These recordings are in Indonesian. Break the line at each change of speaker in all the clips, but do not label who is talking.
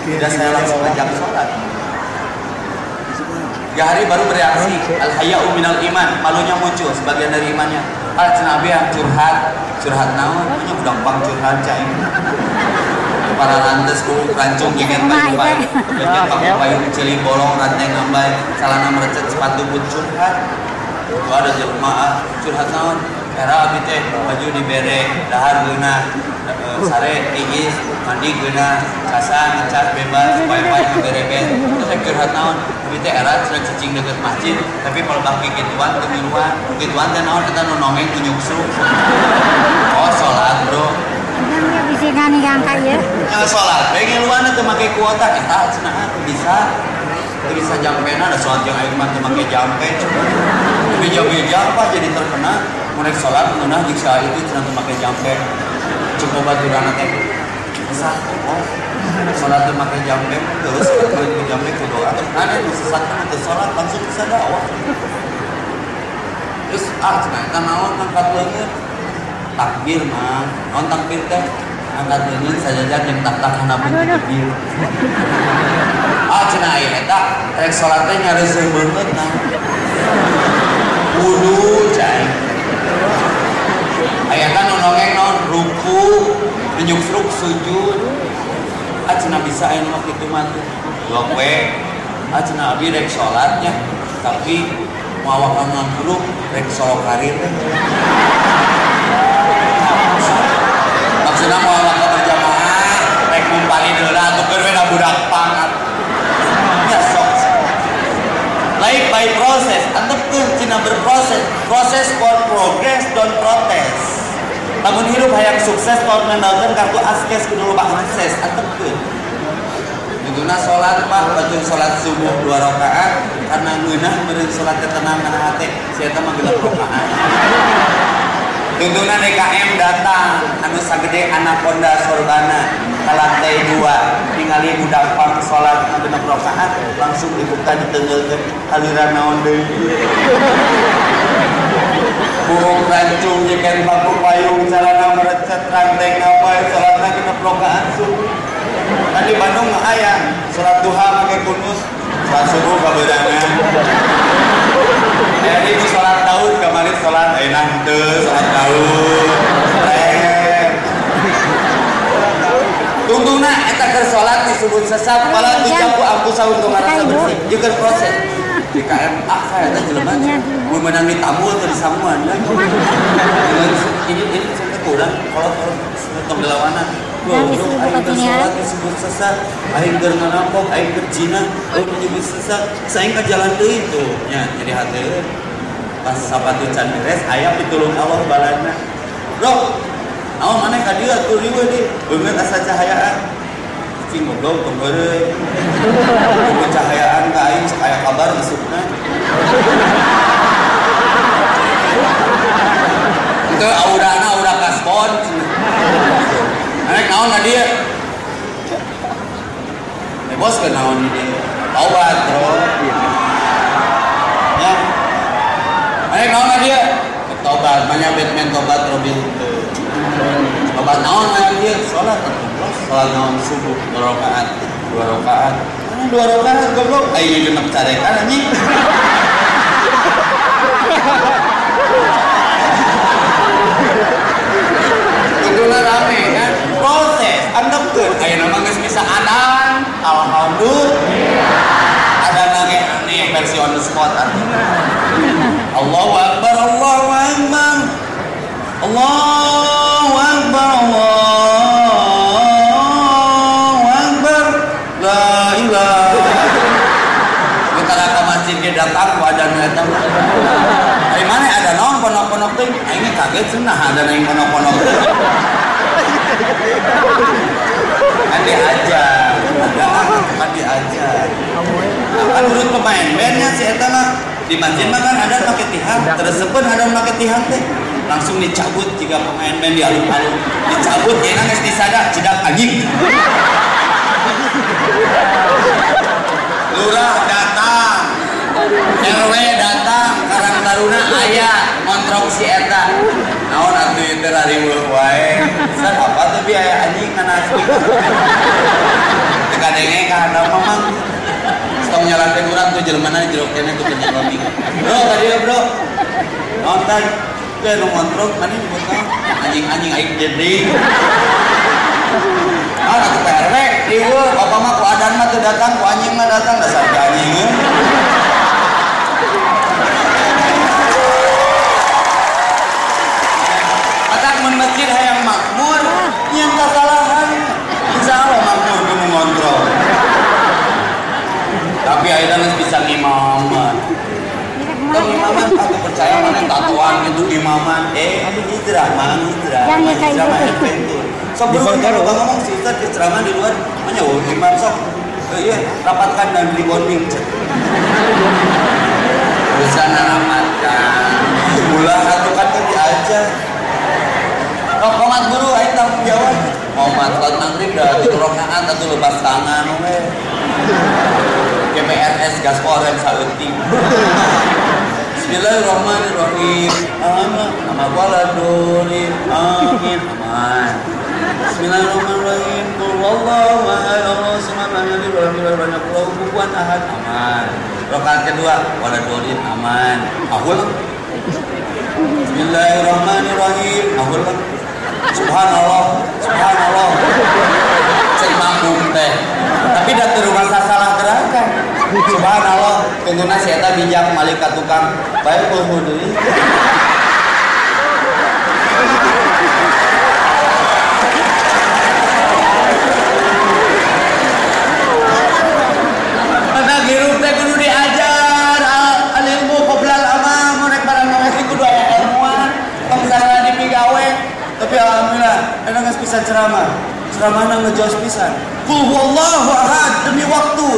Tidak saya langsung ajak sholat. Tiga hari baru bereaksi. Al hayau minal iman. Malunya muncul sebagian dari imannya. Al Nabi yang curhat, curhat naon, punya udah pang curhat cai. Para lantes ku rancung jengen bayu bayu, jengen pakai bayu celi bolong rantai ngambai, salana merecet sepatu pun curhat. Itu ada jelema curhat naon, era abi teh baju dibere, dahar geuna, eh, sare tigis, mandi geuna, casa ngecas bebas, bae-bae beres-beres. Terus saya curhat naon, abi teh era cenah cicing deket masjid, tapi kalau bagi gituan teu miluan. Gituan teh naon eta nu nongeng ku nyuksuk. Oh, sholat, Bro.
Namanya bisikan nih angka ya.
Yang sholat, pengen luan itu pakai kuota, kita cenah bisa. Itu bisa jampena, ada sholat yang aing mah teu make jampe. Tapi jampe apa jadi terkena, mulai sholat di saat itu cenah teu make Cukup baturana teh. Sesat, oh. Sholat teu make jampe, terus kalau ke jampe ke doa. Terus ada yang sesat kan teu sholat langsung bisa dakwah. Terus ah cenah eta naon angkat leungit. Takbir mah, naon takbir teh? Angkat leungit sajajan yang tak-tak hana pun
Aduh, aduh.
takbir. Ah cenah aya eta rek salat teh nyareuseuh beungeut nah. Wudu cai. Aya kan nongeng naon ruku, nyungsruk sujud. Cenah bisa aya nu kitu mah tuh. Blok we. Ah cenah abi rek salatnya tapi mau awak ngangruk rek solo karir. Maksudnya mau awak berjamaah rek ngumpali deula tukeun we na budak pangat. Ya sok. Like by process, antepkeun cina berproses. Proses for progress, don't protest. Namun hidup hayang sukses kalau ngendalkeun kartu askes kudu loba sukses, antepkeun. Duduna sholat mah, batu sholat subuh dua rakaat karena ngeunah meureun teh tenang kana hate, si eta mah geuleuh rakaat. Tuntunan DKM datang, anu sagede anaconda sorbana ke lantai dua, ningali budak pang sholat anu rakaat, langsung dibuka ditengelkeun aliran naon deui. Burung rancung carana merecet ranteng ngapain sholatna genep rakaat subuh. Kan di Bandung mah aya sholat duha make kunus, sholat subuh kaberangan. Jadi ini sholat tahun kemarin sholat enak tuh sholat tahun. Tungtungna eta keur sholat disebut sesat malah dijapu aku sahur kemarin bersih. Ieu keur proses. Di KMA saya eta jelema mun menang di tamu atau di samuan. Ini ini saya kurang kalau kalau tong delawanan.
Yang disebut
Aing keur
katanya.
sholat disebut sesat, aing keur ngarampok, aing keur zina, oh menyebut sesat. Saya ka jalan deui tuh. Nya jadi hati pas sapatu can beres aya pitulung Allah balana. Bro, ka riweuh di beungeut asa cahayaan. Cing goblok heureuy. Beungeut cahayaan ka aing kabar. Itu aurana aura naon? Eh bos ke naon ini? Taubat, bro. Ya. Ayo naon dia? Tobat, banyak Batman tobat Robin itu. Tobat naon dia? Salat atuh, bos. Salat naon subuh dua rakaat, dua rakaat. Ah, Dua rakaat goblok. Ayo genep carekan anjing. Itulah rame. Ayo nama geus bisa adan. Alhamdulillah. Ada lagi nih versi on the spot artinya. Allahu Akbar, Allahu Akbar. Allahu Akbar, Allahu Akbar. La ilaha. Kita ke masjid ke datang wadah eta mah. Dari mana ada naon ponok-ponok teh? Aing kaget cenah ada naing ponok-ponok teh. Kan diajar. Ada kan diajar. Kan urut pemain bandnya si Eta mah di masjid mah kan ada pakai tihan, terus sepen ada pakai tihan teh. Langsung dicabut jika pemain band di alun-alun. Dicabut ya nangis disada cedak anjing. Lurah datang. RW datang Karang Taruna ayah ngontrok si Eta. Naon atuh teh rariweuh wae. San apa tuh bi aya anjing kana asli tengeng kada memang tong nyalakan orang tuh jelmana jero kene tuh kene kami bro tadi ya bro. Nonton ke nu montrok mana nyebut anjing-anjing aik jadi ah aku perwek ieu. Apa mah ku adan mah teu datang ku anjing mah datang. Dasar anjing eh. Tatuan itu imaman. Eh, aduh hijrah, mana hijrah.
Yang ya kayak gitu.
Sok bro, kalau bang ngomong si Ustaz ceramah di luar, mana wow imam sok. Eh, Iya, rapatkan dan rebonding. Bisa rapatkan. Mula satu kan tadi aja. Oh, komat guru, ayo tanggung jawab. Komat sholat maghrib dah tujuh rakaat atau lepas tangan, we. GPRS gas korem sauti. Bismillahirrahmanirrahim. Amin. Nama wala dolim. Amin. Aman. Bismillahirrahmanirrahim. Qul wallahu ahad. Allah subhanahu wa ta'ala banyak pulau kukuan ahad. Aman. Rakaat kedua wala dolim. Aman. Ahul. Bismillahirrahmanirrahim. Ahul. Subhanallah. Subhanallah. Cek makmum teh. Tapi dah teu rumah salah gerakan. Subhanallah, tentunya saya eta bijak malaikat tukang baik ulmu deui. Karena hirup teh kudu diajar al- al ilmu qoblal amal mun rek barang ngawesi kudu aya ilmuwan tong sarana dipigawe tapi alhamdulillah pisan ceramah? Ceramahna ngejos pisan. Qul huwallahu ahad demi waktu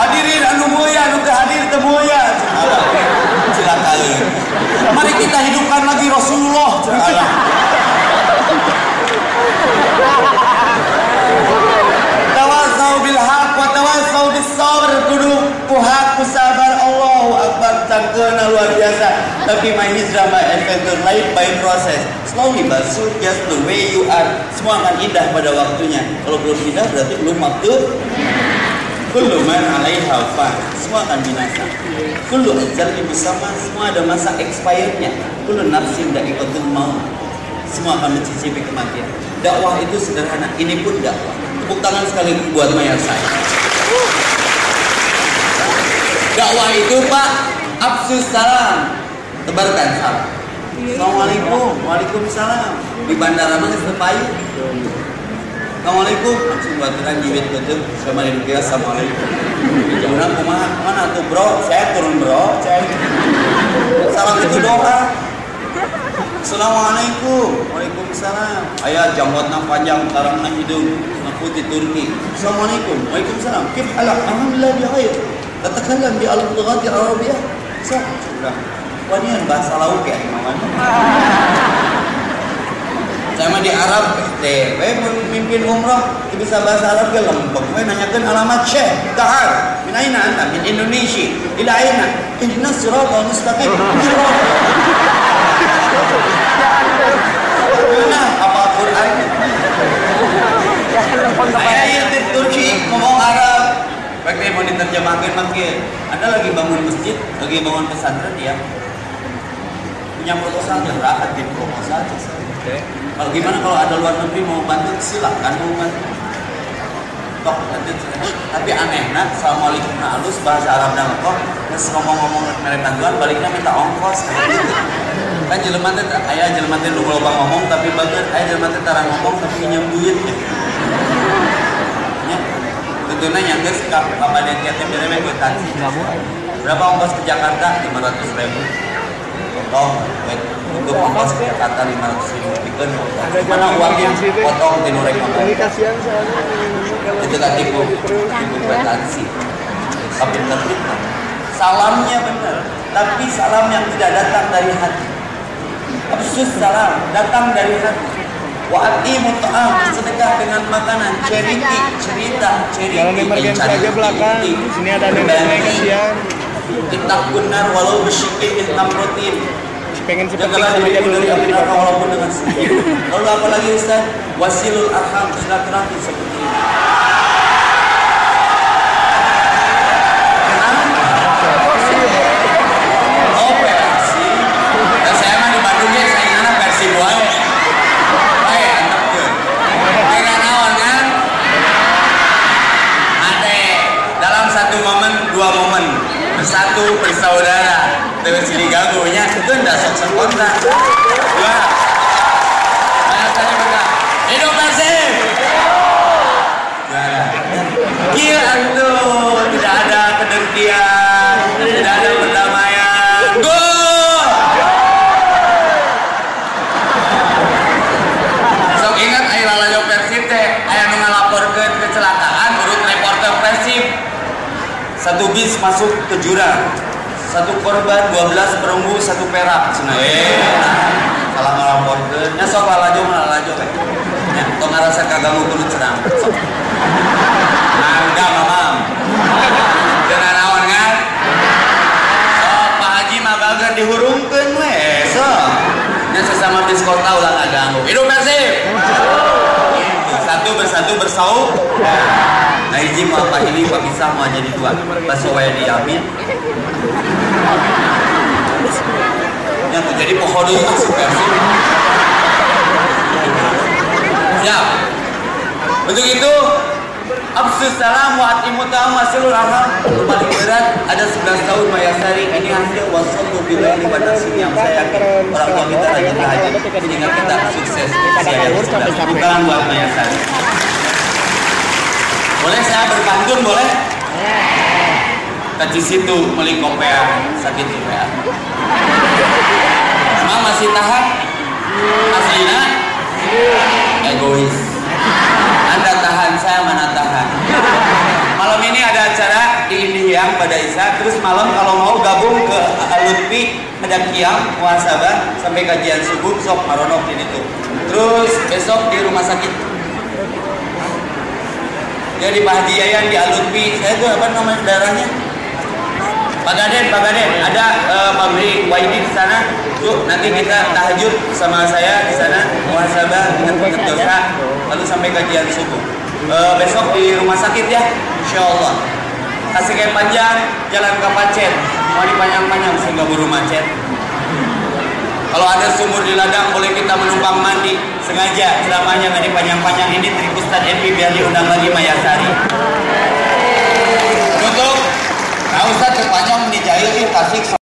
hadirin anu mulia anu teu hadir teu mulia silakan mari kita hidupkan lagi Rasulullah. Tawasau bil haq wa tawasau bis kudu ku hak ku sabar Allahu akbar. Tangkeuna luar biasa. Tapi my hijrah my adventure life by process. Slowly but sure just the way you are. Semua akan indah pada waktunya. Kalau belum indah berarti belum waktu Kullu man alaiha fan semua akan binasa. Kullu ajal bersama semua ada masa expirednya. Kullu nafsin da'iqatul maut. Semua akan mencicipi kematian. Dakwah itu sederhana. Ini pun dakwah. Tepuk tangan sekali buat mayar saya. Dakwah itu Pak, absus salam. Tebarkan salam. Assalamualaikum. Waalaikumsalam. Di bandara mah geus teu payu. Assalamualaikum. Langsung baturan jiwit betul. Sama di dunia Assalamualaikum. Jangan kumaha mana tuh bro? Saya turun bro. Saya. Salam itu doa. Assalamualaikum. Waalaikumsalam. Ayah jambotna panjang, tarangna hidung, aku di Turki. Assalamualaikum. Waalaikumsalam. Kif halak? Alhamdulillah bi khair. Tatakallam bi al-lughati al-arabiyyah. Sah. Sudah. Wanian bahasa laut ya, imaman. Saya mah di Arab teh, we mimpin umroh teu bisa bahasa Arab ge lempeng. We nanyakeun alamat Syekh, ta'al. Min aina anta? Min Indonesia. Ila aina? Ihdinas siratal mustaqim. Nah, apa Quran? Saya yang di Turki ngomong Arab. Pakai mau diterjemahkan makin. Anda lagi bangun masjid, lagi bangun pesantren ya. Punya proposal ya rahat di proposal aja. Kalau gimana kalau ada luar negeri mau bantu silahkan mau bantu. Lanjut. Tapi aneh nak, assalamualaikum nah halus bahasa Arab dan kok terus ngomong-ngomong mereka bantuan baliknya minta ongkos. Kan jelema teh aya jelema teh lu loba ngomong tapi bagus aya jelema teh tara ngomong tapi pinjam duit ya. Ya. Tentunya yang geus ka kabadean teh berewe ke taksi. Berapa ongkos ke Jakarta? 500 ribu. Wait, untuk ongkos ke Jakarta 500 ribu. Bikin mana uangnya? Potong di.
Ini kasihan soalnya
Itu kan tipu, tipu kwitansi. Tapi Salamnya benar, tapi salam yang tidak datang dari hati. Absus salam datang dari hati. Wa atimu ta'am sedekah dengan makanan, charity, cerita, charity.
Jalan emergensi aja belakang. Di sini ada
Berbagi.
kasihan.
Kita benar walau bersyukur hitam protein.
Pengen seperti
Jagalah
sama
dirimu
dulu bawah.
walaupun dengan sedikit. Lalu apa lagi Ustaz? Wasilul arham silaturahmi seperti ini. terus ini ganggunya itu ndak sok spontan dua Mayasari benar hidup Persib Juara. Gila tuh, tidak ada kedengkian, tidak ada perdamaian. Gol! Sok ingat ayo lalajo Persib teh, aya nu ngalaporkeun kecelakaan urut reporter Persib. Satu bis masuk ke jurang. Korban, 12 perunggu, satu perak. Cenah eh. Salah ngalaporkeun. Nya sok lalajo lalajo we. Nya tong ngarasa kaganggu kudu cenah. Sok. Angga mamam. Dan naon kan? Sok Pak Haji mah bager dihurungkeun we. Sok. Nya sesama bis kota ulah ngaganggu. Hidup Persib. Gitu. Satu bersatu bersau. Nah mau Pak ini Pak bisa mau jadi dua. Bakso wae diamin. Yang jadi pohon itu si Persib. Siap. Untuk itu Absus salam wa atimu ta'am wasilul arham Paling berat ada 11 tahun Mayasari Ini hasil wasallu bilaili wa nasini yang saya yakin Orang tua kita rajin tahajud Sehingga kita sukses Usia yang sudah Bukan buat Mayasari Boleh saya berpantun boleh? Kaci situ kopea sakit kopea Emang masih tahan? Aslina? Egois Anda tahan, saya mana tahan Malam ini ada acara di Indihiyang pada Isa Terus malam kalau mau gabung ke Lutfi Ada kiam, muhasabah Sampai kajian subuh, sok maronok ini tuh Terus besok di rumah sakit Ya di Bahdiayan, di Alutfi Saya tuh apa namanya darahnya Pak Gaden, Pak Gaden, ada uh, pabrik Waidi di sana. Yuk, nanti kita tahajud sama saya di sana, muhasabah dengan dosa, lalu sampai kajian subuh. Uh, besok di rumah sakit ya, insya Allah. Kasih kayak panjang, jalan ke Pacet. Mau dipanjang-panjang sehingga buru macet. Kalau ada sumur di ladang, boleh kita menumpang mandi. Sengaja ceramahnya nggak dipanjang-panjang ini trik Ustadz Epi biar diundang lagi Mayasari. Tutup. Nah Ustadz kepanjang di jahil kasih